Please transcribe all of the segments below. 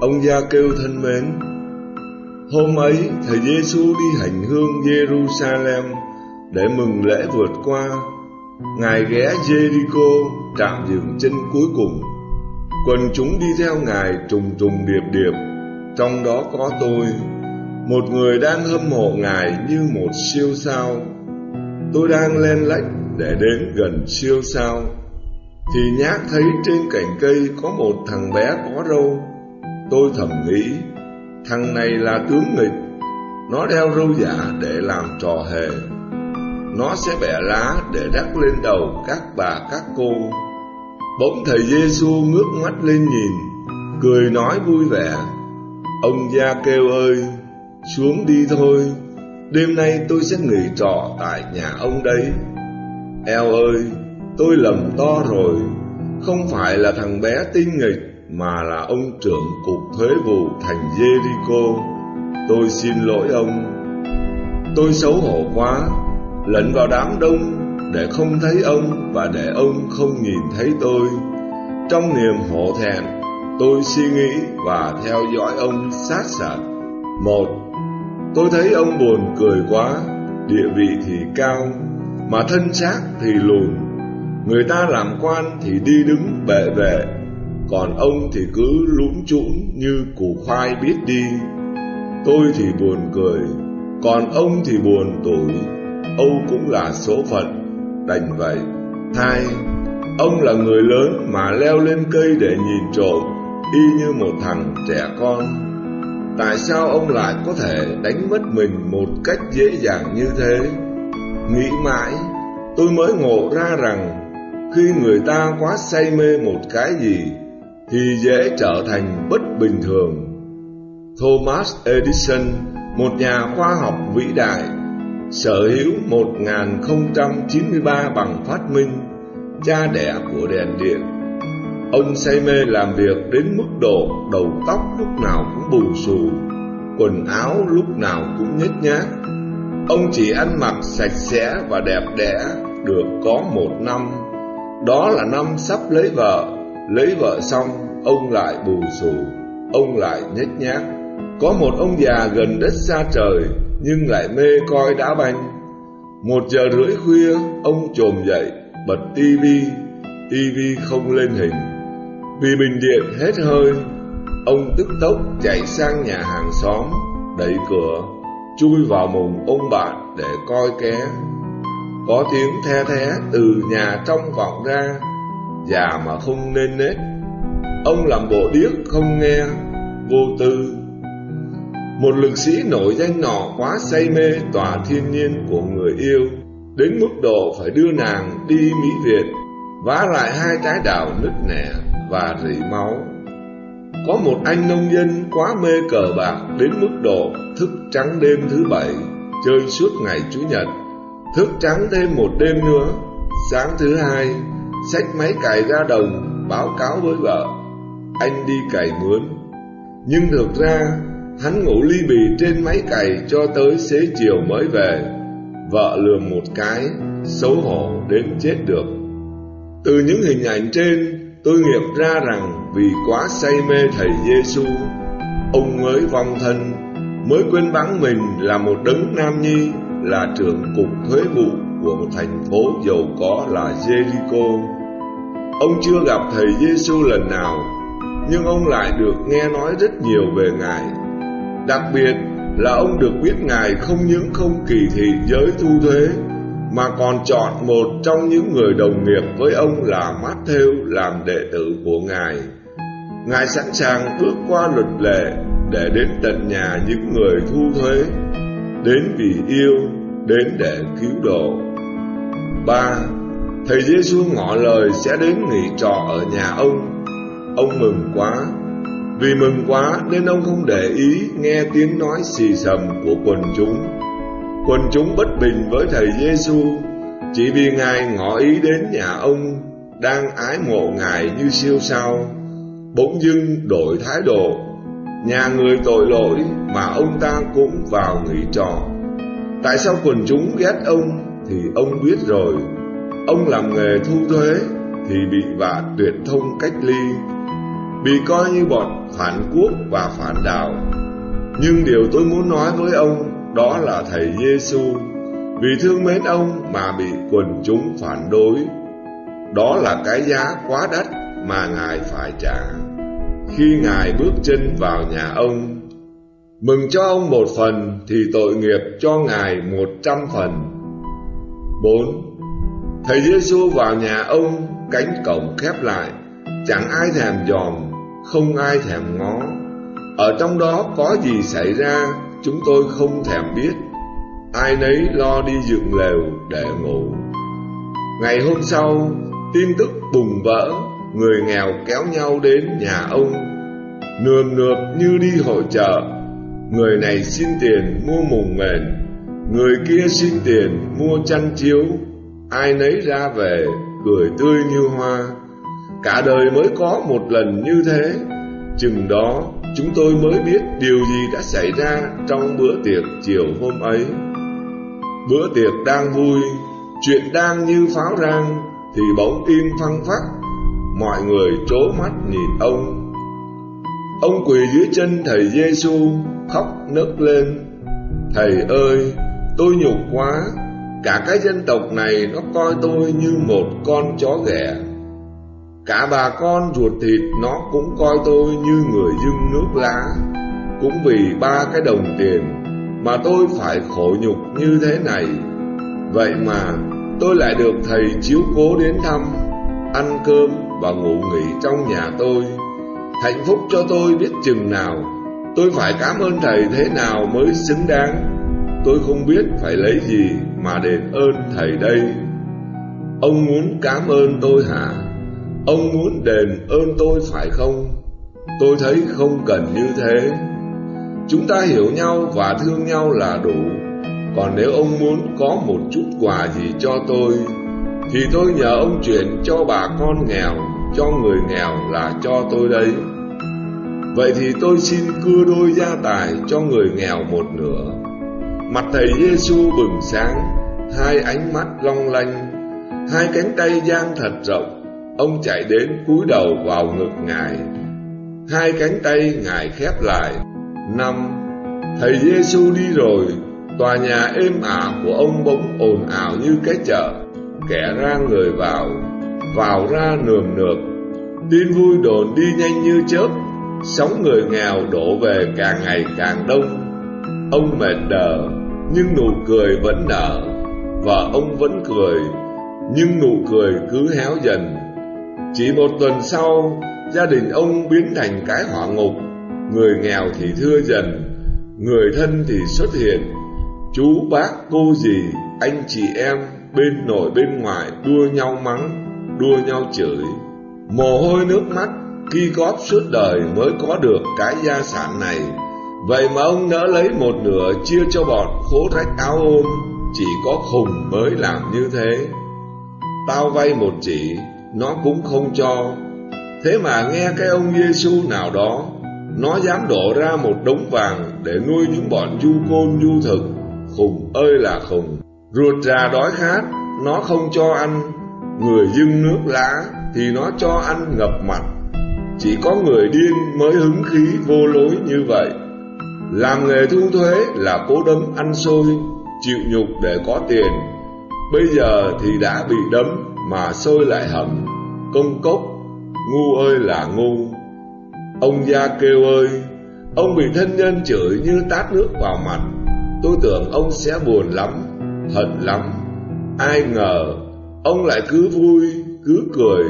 Ông gia kêu thân mến, hôm ấy thầy Giêsu đi hành hương Jerusalem để mừng lễ vượt qua. Ngài ghé Jericho trạm dừng chân cuối cùng. Quần chúng đi theo Ngài trùng trùng điệp điệp, trong đó có tôi, một người đang hâm mộ Ngài như một siêu sao. Tôi đang lên lách để đến gần siêu sao, thì nhát thấy trên cành cây có một thằng bé có râu. Tôi thầm nghĩ, thằng này là tướng nghịch, nó đeo râu giả để làm trò hề. Nó sẽ bẻ lá để đắp lên đầu các bà các cô. Bỗng thầy Giêsu ngước mắt lên nhìn, cười nói vui vẻ: "Ông gia kêu ơi, xuống đi thôi, đêm nay tôi sẽ nghỉ trọ tại nhà ông đấy." Eo ơi, tôi lầm to rồi, không phải là thằng bé tinh nghịch mà là ông trưởng cục thuế vụ thành Jericho. Tôi xin lỗi ông. Tôi xấu hổ quá, lẫn vào đám đông để không thấy ông và để ông không nhìn thấy tôi. Trong niềm hổ thẹn, tôi suy nghĩ và theo dõi ông sát sạt. Một, tôi thấy ông buồn cười quá, địa vị thì cao, mà thân xác thì lùn. Người ta làm quan thì đi đứng bệ vệ, còn ông thì cứ lũng trũng như củ khoai biết đi. Tôi thì buồn cười, còn ông thì buồn tủi. Âu cũng là số phận, đành vậy. Hai, ông là người lớn mà leo lên cây để nhìn trộm, y như một thằng trẻ con. Tại sao ông lại có thể đánh mất mình một cách dễ dàng như thế? Nghĩ mãi, tôi mới ngộ ra rằng khi người ta quá say mê một cái gì thì dễ trở thành bất bình thường. Thomas Edison, một nhà khoa học vĩ đại, sở hữu 1093 bằng phát minh, cha đẻ của đèn điện. Ông say mê làm việc đến mức độ đầu tóc lúc nào cũng bù xù, quần áo lúc nào cũng nhếch nhác. Ông chỉ ăn mặc sạch sẽ và đẹp đẽ được có một năm, đó là năm sắp lấy vợ. Lấy vợ xong, ông lại bù xù, ông lại nhếch nhác. Có một ông già gần đất xa trời nhưng lại mê coi đá banh. Một giờ rưỡi khuya, ông trồm dậy, bật tivi, tivi không lên hình. Vì bình điện hết hơi, ông tức tốc chạy sang nhà hàng xóm, đẩy cửa, chui vào mùng ông bạn để coi ké. Có tiếng the thé từ nhà trong vọng ra, già mà không nên nết. Ông làm bộ điếc không nghe, vô tư. Một lực sĩ nổi danh nọ quá say mê tòa thiên nhiên của người yêu Đến mức độ phải đưa nàng đi Mỹ Việt Vá lại hai trái đào nứt nẻ và rỉ máu. Có một anh nông dân quá mê cờ bạc Đến mức độ thức trắng đêm thứ bảy Chơi suốt ngày Chủ nhật. Thức trắng thêm một đêm nữa Sáng thứ hai Xách máy cày ra đồng Báo cáo với vợ. Anh đi cày mướn. Nhưng thực ra Hắn ngủ ly bì trên máy cày cho tới xế chiều mới về. Vợ lườm một cái Xấu hổ đến chết được. Từ những hình ảnh trên Tôi nghiệm ra rằng Vì quá say mê thầy Giêsu, Ông mới vong thân Mới quên bắn mình là một đấng nam nhi Là trưởng cục thuế vụ. Của một thành phố giàu có là Jericho. Ông chưa gặp thầy Giêsu lần nào Nhưng ông lại được nghe nói rất nhiều về Ngài. Đặc biệt là ông được biết Ngài không những không kỳ thị giới thu thuế Mà còn chọn một trong những người đồng nghiệp với ông là Matthew làm đệ tử của Ngài. Ngài sẵn sàng bước qua luật lệ để đến tận nhà những người thu thuế Đến vì yêu, đến để cứu độ ba Thầy Giêsu ngỏ lời sẽ đến nghỉ trọ ở nhà ông Ông mừng quá vì mừng quá nên ông không để ý nghe tiếng nói xì xầm của quần chúng. Quần chúng bất bình với thầy Giêsu chỉ vì ngài ngỏ ý đến nhà ông đang ái mộ ngài như siêu sao, bỗng dưng đổi thái độ, nhà người tội lỗi mà ông ta cũng vào nghỉ trọ. Tại sao quần chúng ghét ông thì ông biết rồi. Ông làm nghề thu thuế thì bị vạ tuyệt thông cách ly bị coi như bọn phản quốc và phản đạo. Nhưng điều tôi muốn nói với ông đó là thầy Giêsu vì thương mến ông mà bị quần chúng phản đối. Đó là cái giá quá đắt mà Ngài phải trả. Khi Ngài bước chân vào nhà ông, mừng cho ông một phần thì tội nghiệp cho Ngài một trăm phần. 4. Thầy Giêsu vào nhà ông, cánh cổng khép lại, chẳng ai thèm dòm, không ai thèm ngó. Ở trong đó có gì xảy ra, chúng tôi không thèm biết. Ai nấy lo đi dựng lều để ngủ. Ngày hôm sau, tin tức bùng vỡ, người nghèo kéo nhau đến nhà ông, nườm nượp như đi hội chợ. Người này xin tiền mua mùng mền, người kia xin tiền mua chăn chiếu, ai nấy ra về cười tươi như hoa. Cả đời mới có một lần như thế, chừng đó chúng tôi mới biết điều gì đã xảy ra trong bữa tiệc chiều hôm ấy. Bữa tiệc đang vui, chuyện đang như pháo rang, thì bỗng im phăng phắc, mọi người trố mắt nhìn ông. Ông quỳ dưới chân thầy Giêsu khóc nức lên. Thầy ơi, tôi nhục quá, Cả cái dân tộc này nó coi tôi như một con chó ghẻ. Cả bà con ruột thịt nó cũng coi tôi như người dưng nước lá. Cũng vì ba cái đồng tiền mà tôi phải khổ nhục như thế này. Vậy mà tôi lại được thầy chiếu cố đến thăm Ăn cơm và ngủ nghỉ trong nhà tôi. Hạnh phúc cho tôi biết chừng nào. Tôi phải cảm ơn thầy thế nào mới xứng đáng. Tôi không biết phải lấy gì mà đền ơn thầy đây. Ông muốn cảm ơn tôi hả? Ông muốn đền ơn tôi phải không? Tôi thấy không cần như thế. Chúng ta hiểu nhau và thương nhau là đủ. Còn nếu ông muốn có một chút quà gì cho tôi, Thì tôi nhờ ông chuyển cho bà con nghèo, Cho người nghèo là cho tôi đấy. Vậy thì tôi xin cưa đôi gia tài cho người nghèo một nửa. Mặt thầy Giêsu bừng sáng, hai ánh mắt long lanh, hai cánh tay dang thật rộng. Ông chạy đến cúi đầu vào ngực Ngài. Hai cánh tay Ngài khép lại. Năm, thầy Giêsu đi rồi, tòa nhà êm ả của ông bỗng ồn ào như cái chợ, kẻ ra người vào, vào ra nườm nượp. Tin vui đồn đi nhanh như chớp, sóng người nghèo đổ về càng ngày càng đông. Ông mệt đờ, nhưng nụ cười vẫn nở và ông vẫn cười nhưng nụ cười cứ héo dần. Chỉ một tuần sau gia đình ông biến thành cái hỏa ngục. Người nghèo thì thưa dần người thân thì xuất hiện. Chú bác cô dì anh chị em bên nội bên ngoài đua nhau mắng đua nhau chửi. Mồ hôi nước mắt khi góp suốt đời mới có được cái gia sản này. Vậy mà ông nỡ lấy một nửa chia cho bọn khố rách áo ôm Chỉ có khùng mới làm như thế. Tao vay một chỉ, nó cũng không cho. Thế mà nghe cái ông Giêsu nào đó Nó dám đổ ra một đống vàng để nuôi những bọn du côn du thực. Khùng ơi là khùng. Ruột già đói khát, nó không cho ăn. Người dưng nước lá thì nó cho ăn ngập mặt. Chỉ có người điên mới hứng khí vô lối như vậy làm nghề thu thuế là cố đấm ăn xôi, chịu nhục để có tiền. Bây giờ thì đã bị đấm mà xôi lại hầm, công cốc, ngu ơi là ngu. Ông gia kêu ơi, ông bị thân nhân chửi như tát nước vào mặt. Tôi tưởng ông sẽ buồn lắm, hận lắm. Ai ngờ, ông lại cứ vui, cứ cười.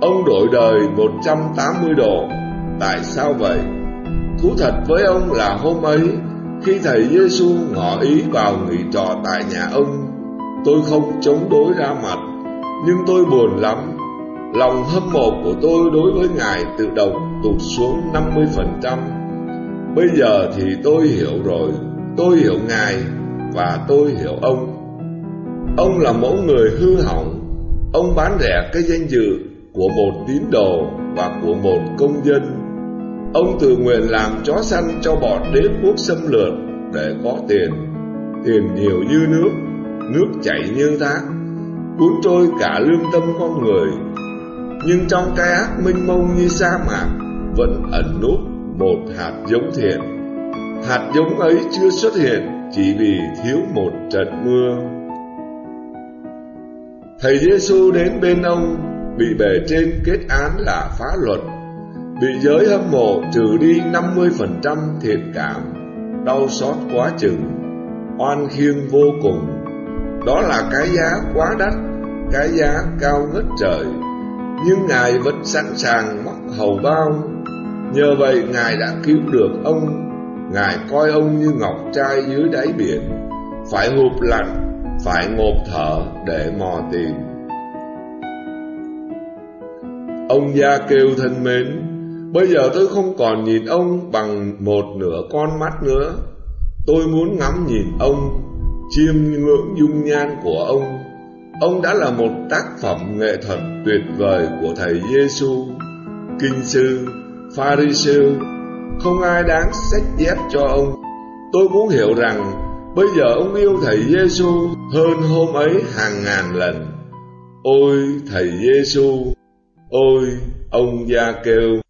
Ông đổi đời 180 độ, tại sao vậy? Thú thật với ông là hôm ấy, Khi thầy Giêsu ngỏ ý vào nghỉ trọ tại nhà ông, Tôi không chống đối ra mặt, Nhưng tôi buồn lắm. Lòng hâm mộ của tôi đối với Ngài tự động tụt xuống 50% Bây giờ thì tôi hiểu rồi, Tôi hiểu Ngài và tôi hiểu ông. Ông là mẫu người hư hỏng, Ông bán rẻ cái danh dự của một tín đồ và của một công dân. Ông tự nguyện làm chó săn cho bọn đế quốc xâm lược để có tiền. Tiền nhiều như nước, nước chảy như thác, cuốn trôi cả lương tâm con người. Nhưng trong cái ác mênh mông như sa mạc Vẫn ẩn núp một hạt giống thiện Hạt giống ấy chưa xuất hiện Chỉ vì thiếu một trận mưa Thầy Giêsu đến bên ông Bị bề trên kết án là phá luật Bị giới hâm mộ trừ đi 50% thiện cảm, Đau xót quá chừng, Oan khiêng vô cùng. Đó là cái giá quá đắt, Cái giá cao ngất trời. Nhưng Ngài vẫn sẵn sàng mắc hầu bao. Nhờ vậy Ngài đã cứu được ông. Ngài coi ông như ngọc trai dưới đáy biển. Phải hụp lạnh, Phải ngộp thở để mò tìm. Ông gia kêu thân mến Bây giờ tôi không còn nhìn ông bằng một nửa con mắt nữa Tôi muốn ngắm nhìn ông Chiêm ngưỡng dung nhan của ông Ông đã là một tác phẩm nghệ thuật tuyệt vời của Thầy Giêsu, Kinh sư, Pharisêu, không ai đáng sách dép cho ông. Tôi muốn hiểu rằng bây giờ ông yêu Thầy Giêsu hơn hôm ấy hàng ngàn lần. Ôi Thầy Giêsu, ôi ông Gia Kêu.